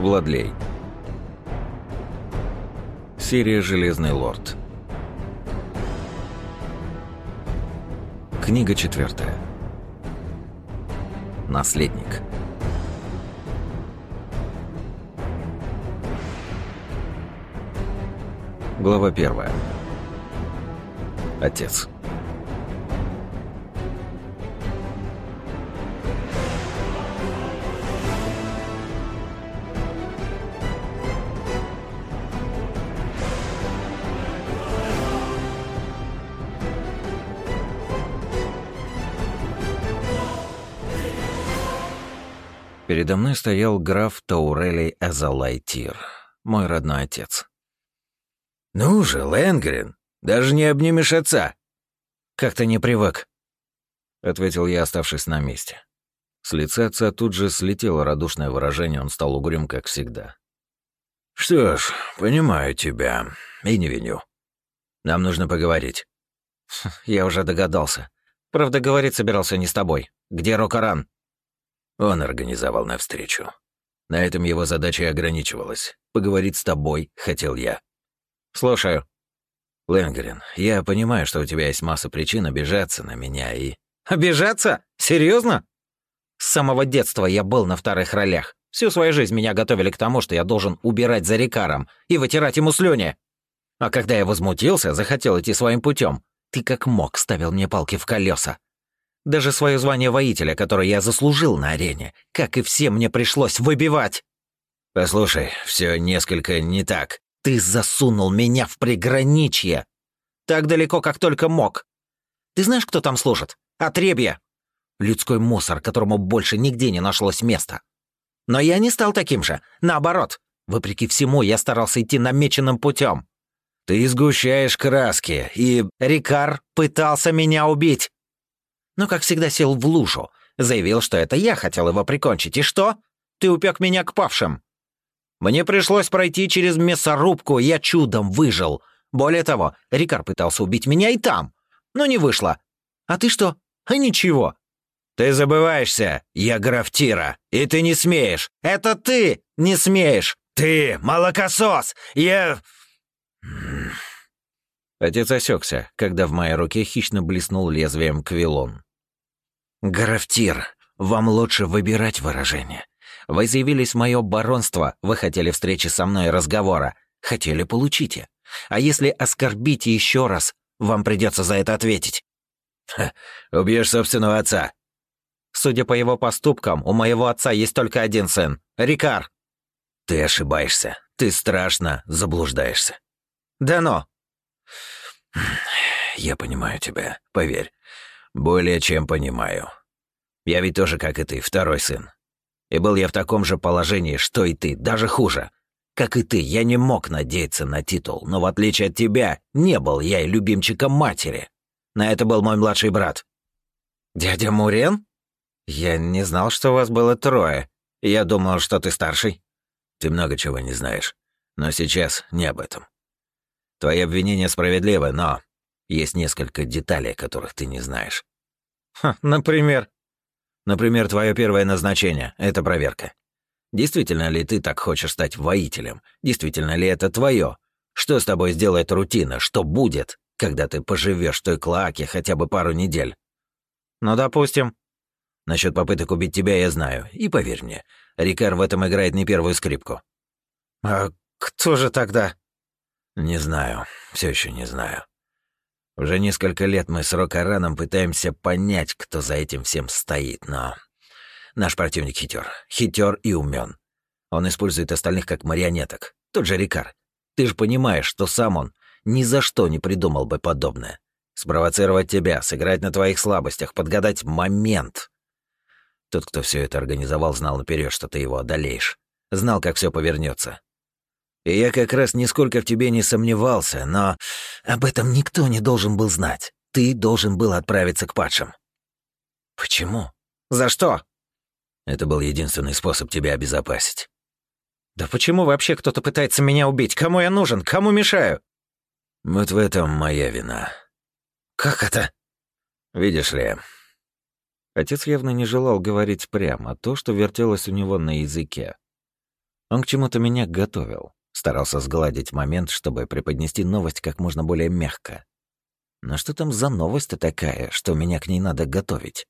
Владлей. Серия «Железный лорд». Книга четвертая. Наследник. Глава первая. Отец. Передо мной стоял граф Таурелий Эзалайтир, мой родной отец. «Ну же, Лэнгрен, даже не обнимешь отца!» «Как-то не привык», — ответил я, оставшись на месте. С лица отца тут же слетело радушное выражение, он стал угрюм, как всегда. «Что ж, понимаю тебя и не виню. Нам нужно поговорить». «Я уже догадался. Правда, говорить собирался не с тобой. Где Рокаран?» Он организовал навстречу. На этом его задача и ограничивалась. Поговорить с тобой хотел я. Слушаю. Лэнгрен, я понимаю, что у тебя есть масса причин обижаться на меня и... Обижаться? Серьезно? С самого детства я был на вторых ролях. Всю свою жизнь меня готовили к тому, что я должен убирать за Рикаром и вытирать ему слюни. А когда я возмутился, захотел идти своим путем, ты как мог ставил мне палки в колеса. Даже свое звание воителя, которое я заслужил на арене, как и все, мне пришлось выбивать. Послушай, все несколько не так. Ты засунул меня в приграничье. Так далеко, как только мог. Ты знаешь, кто там служит? Отребье. Людской мусор, которому больше нигде не нашлось места. Но я не стал таким же. Наоборот. Вопреки всему, я старался идти намеченным путем. Ты изгущаешь краски, и... Рикар пытался меня убить но, как всегда, сел в лужу. Заявил, что это я хотел его прикончить. И что? Ты упек меня к павшим. Мне пришлось пройти через мясорубку, я чудом выжил. Более того, Рикар пытался убить меня и там. Но не вышло. А ты что? А ничего. Ты забываешься. Я граф Тира, и ты не смеешь. Это ты не смеешь. Ты молокосос. Я... Отец осекся, когда в моей руке хищно блеснул лезвием квилон. «Графтир, вам лучше выбирать выражение. Вы заявились в мое баронство, вы хотели встречи со мной и разговора. Хотели, получите. А если оскорбите еще раз, вам придется за это ответить». Ха, «Убьешь собственного отца». «Судя по его поступкам, у моего отца есть только один сын — Рикар». «Ты ошибаешься. Ты страшно заблуждаешься». «Да но!» «Я понимаю тебя, поверь. Более чем понимаю. Я ведь тоже, как и ты, второй сын. И был я в таком же положении, что и ты, даже хуже. Как и ты, я не мог надеяться на титул, но в отличие от тебя, не был я и любимчиком матери. На это был мой младший брат. Дядя Мурен? Я не знал, что у вас было трое. Я думал, что ты старший. Ты много чего не знаешь. Но сейчас не об этом. Твои обвинения справедливы, но есть несколько деталей, которых ты не знаешь. Ха, например? Например, твое первое назначение — это проверка. Действительно ли ты так хочешь стать воителем? Действительно ли это твое? Что с тобой сделает рутина? Что будет, когда ты поживешь в той клоаке хотя бы пару недель? Ну, допустим. Насчет попыток убить тебя я знаю. И поверь мне, Рикар в этом играет не первую скрипку. А кто же тогда? Не знаю. Все еще не знаю. Уже несколько лет мы с Рокараном пытаемся понять, кто за этим всем стоит, но... Наш противник хитер. Хитер и умен. Он использует остальных как марионеток. Тот же Рикар. Ты же понимаешь, что сам он ни за что не придумал бы подобное. Спровоцировать тебя, сыграть на твоих слабостях, подгадать момент. Тот, кто все это организовал, знал наперед, что ты его одолеешь. Знал, как все повернется. И я как раз нисколько в тебе не сомневался, но об этом никто не должен был знать. Ты должен был отправиться к падшим. Почему? За что? Это был единственный способ тебя обезопасить. Да почему вообще кто-то пытается меня убить? Кому я нужен? Кому мешаю? Вот в этом моя вина. Как это? Видишь ли, Отец явно не желал говорить прямо то, что вертелось у него на языке. Он к чему-то меня готовил. Старался сгладить момент, чтобы преподнести новость как можно более мягко. Но что там за новость-то такая, что меня к ней надо готовить?